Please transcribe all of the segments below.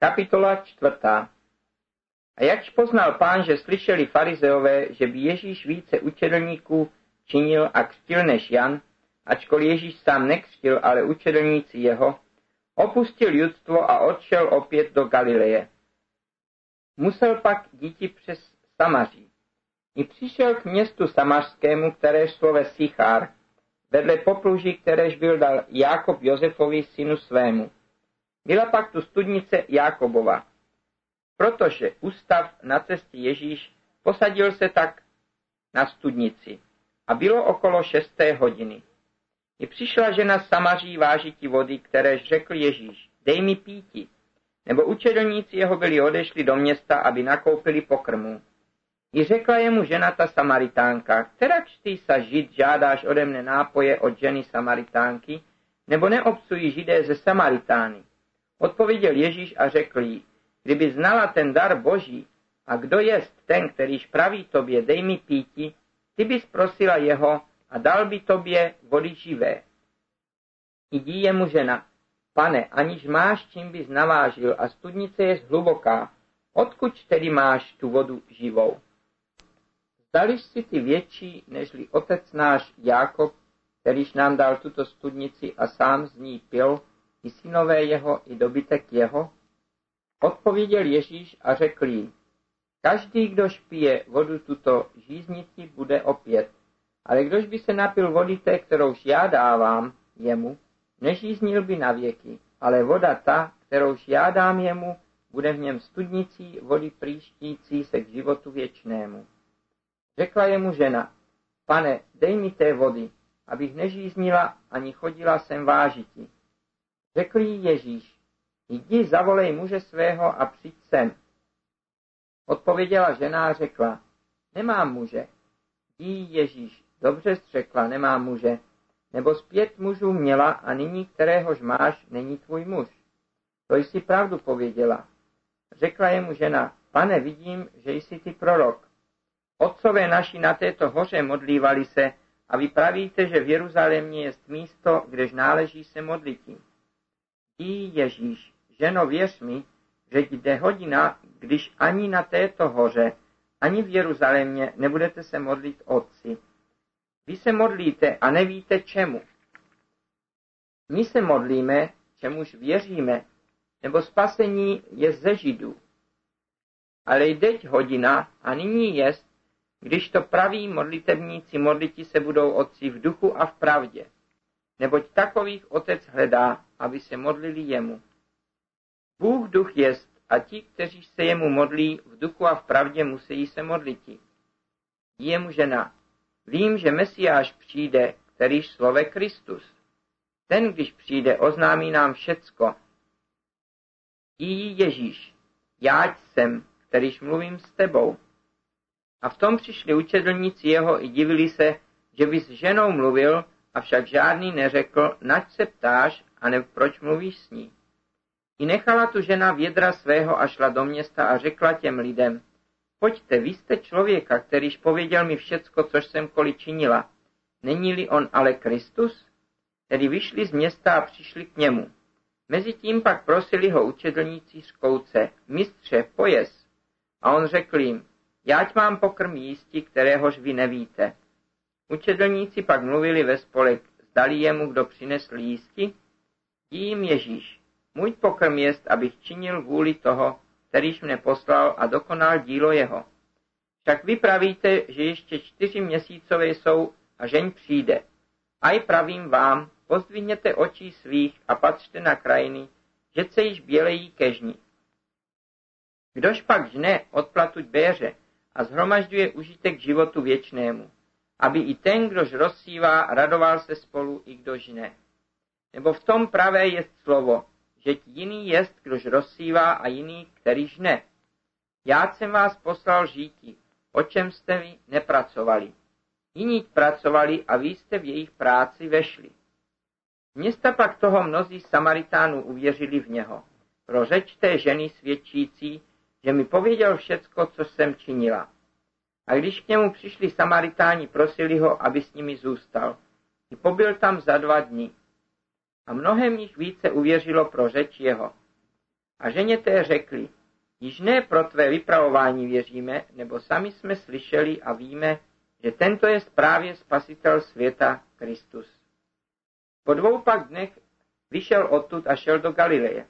Kapitola čtvrtá. A jakž poznal pán, že slyšeli farizeové, že by Ježíš více učedlníků činil a křtil než Jan, ačkoliv Ježíš sám nekřtil, ale učedlníci jeho, opustil judstvo a odšel opět do Galileje. Musel pak díti přes Samaří. I přišel k městu samařskému, které šlo ve Sichár, vedle popluží, kteréž byl dal Jákob Josefovi synu svému. Byla pak tu studnice Jákobova. Protože ústav na cestě Ježíš posadil se tak na studnici a bylo okolo šesté hodiny. I přišla žena Samaří vážití vody, kteréž řekl Ježíš, dej mi píti, nebo učedlníci jeho byli odešli do města, aby nakoupili pokrmu. I řekla jemu žena ta Samaritánka, kterakž ty sa žid žádáš ode mne nápoje od ženy Samaritánky, nebo neobsují židé ze Samaritány. Odpověděl Ježíš a řekl jí, kdyby znala ten dar Boží, a kdo jest ten, kterýž praví tobě, dej mi píti, ty bys prosila jeho a dal by tobě vody živé. Jdi jemu žena, pane, aniž máš, čím bys navážil a studnice je hluboká, odkud tedy máš tu vodu živou? Zdališ si ty větší, nežli otec náš Jákob, kterýž nám dal tuto studnici a sám z ní pil, i synové jeho, i dobytek jeho? Odpověděl Ježíš a řekl jí, každý, kdož pije vodu tuto žízniti, bude opět. Ale kdož by se napil vody té, kterouž já dávám jemu, nežíznil by na věky, ale voda ta, kterouž já dám jemu, bude v něm studnicí vody příštící se k životu věčnému. Řekla jemu žena, pane, dej mi té vody, abych nežíznila ani chodila sem vážiti. Řekl jí Ježíš, jdi zavolej muže svého a přijď sem. Odpověděla žena a řekla, nemám muže. Jí Ježíš, dobře řekla, nemám muže, nebo zpět mužů měla a nyní kteréhož máš, není tvůj muž. To jsi pravdu pověděla. Řekla jemu žena, pane, vidím, že jsi ty prorok. Otcové naši na této hoře modlívali se a vy pravíte, že v Jeruzalémě je místo, kdež náleží se modlití. Jí Ježíš, ženo, věř mi, že jde hodina, když ani na této hoře, ani v Jeruzalémě nebudete se modlit otci. Vy se modlíte a nevíte čemu. My se modlíme, čemuž věříme, nebo spasení je ze Židů. Ale jdeť hodina a nyní jest, když to praví modlitebníci modliti se budou otci v duchu a v pravdě. Neboť takových otec hledá, aby se modlili jemu. Bůh duch jest a ti, kteří se jemu modlí v duchu a v pravdě, musí se modliti. Jemu žena, vím, že Mesiáš přijde, kterýž slove Kristus. Ten, když přijde, oznámí nám všecko. Jí Ježíš, jáť jsem, kterýž mluvím s tebou. A v tom přišli učedlníci jeho i divili se, že by s ženou mluvil, avšak žádný neřekl, nač se ptáš, a ne proč mluvíš s ní. I nechala tu žena vědra svého a šla do města a řekla těm lidem, pojďte, vy jste člověka, kterýž pověděl mi všecko, což jsem koli činila. Není-li on ale Kristus? Tedy vyšli z města a přišli k němu. Mezitím pak prosili ho učedlníci z kouce, mistře, pojez. A on řekl jim, jáť mám pokrm jísti, kteréhož vy nevíte. Učedlníci pak mluvili ve spolek, zdali jemu, kdo přinesl jísti? Jím Ježíš, můj pokrm jest, abych činil vůli toho, kterýž mne poslal a dokonal dílo jeho. Však vy pravíte, že ještě čtyři měsícové jsou a žeň přijde. A i pravím vám, pozdvihněte očí svých a patřte na krajiny, že se již bělejí kežní. Kdož pak žne odplatuť béře a zhromažďuje užitek životu věčnému, aby i ten, kdož rozsívá, radoval se spolu i kdož ne. Nebo v tom pravé je slovo, že jiný jest, kdož rozsívá a jiný, kterýž ne. Já jsem vás poslal žítí, o čem jste vy nepracovali. Jiní pracovali a vy jste v jejich práci vešli. Města pak toho mnozí Samaritánů uvěřili v něho. Pro řeč té ženy svědčící, že mi pověděl všecko, co jsem činila. A když k němu přišli Samaritáni, prosili ho, aby s nimi zůstal. I pobyl tam za dva dny. A mnohem jich více uvěřilo pro řeč jeho. A ženě té řekli, již ne pro tvé vypravování věříme, nebo sami jsme slyšeli a víme, že tento je právě spasitel světa Kristus. Po dvou pak dnech vyšel odtud a šel do Galileje,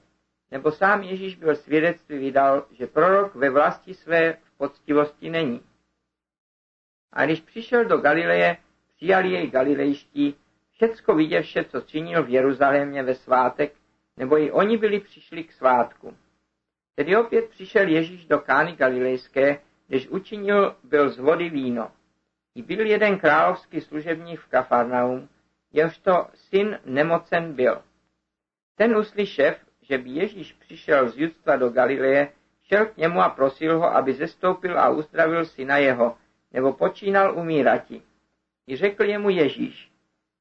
nebo sám Ježíš byl svědectví vydal, že prorok ve vlasti své v poctivosti není. A když přišel do Galileje, přijali jej galilejští, všecko viděvše, co činil v Jeruzalémě ve svátek, nebo i oni byli přišli k svátku. Tedy opět přišel Ježíš do Kány Galilejské, když učinil byl z vody víno. I byl jeden královský služebník v Kafarnaum, jehož to syn nemocen byl. Ten uslyšev, že by Ježíš přišel z judstva do Galileje, šel k němu a prosil ho, aby zestoupil a uzdravil syna jeho, nebo počínal umírati. I řekl jemu Ježíš,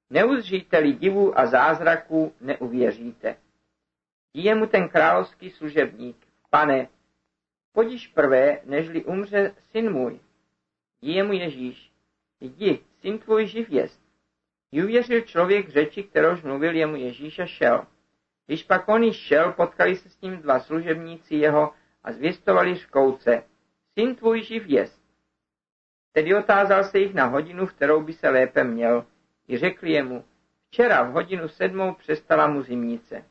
neuzříte-li divu a zázraků, neuvěříte. Díje mu ten královský služebník, pane, podiš prvé, nežli umře syn můj. Díje mu Ježíš, jdi, syn tvůj živ jest. I uvěřil člověk řeči, kterouž mluvil jemu Ježíš a šel. Když pak on šel, potkali se s ním dva služebníci jeho a zvěstovali škouce. Syn tvůj živ jest. Tedy otázal se jich na hodinu, v kterou by se lépe měl. I řekli jemu, včera v hodinu sedmou přestala mu zimnice.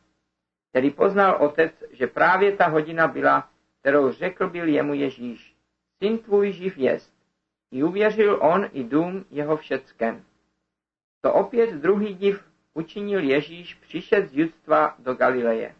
Tedy poznal otec, že právě ta hodina byla, kterou řekl byl jemu Ježíš. Syn tvůj živ jest. I uvěřil on i dům jeho všecken. To opět druhý div učinil Ježíš přišet z judstva do Galileje.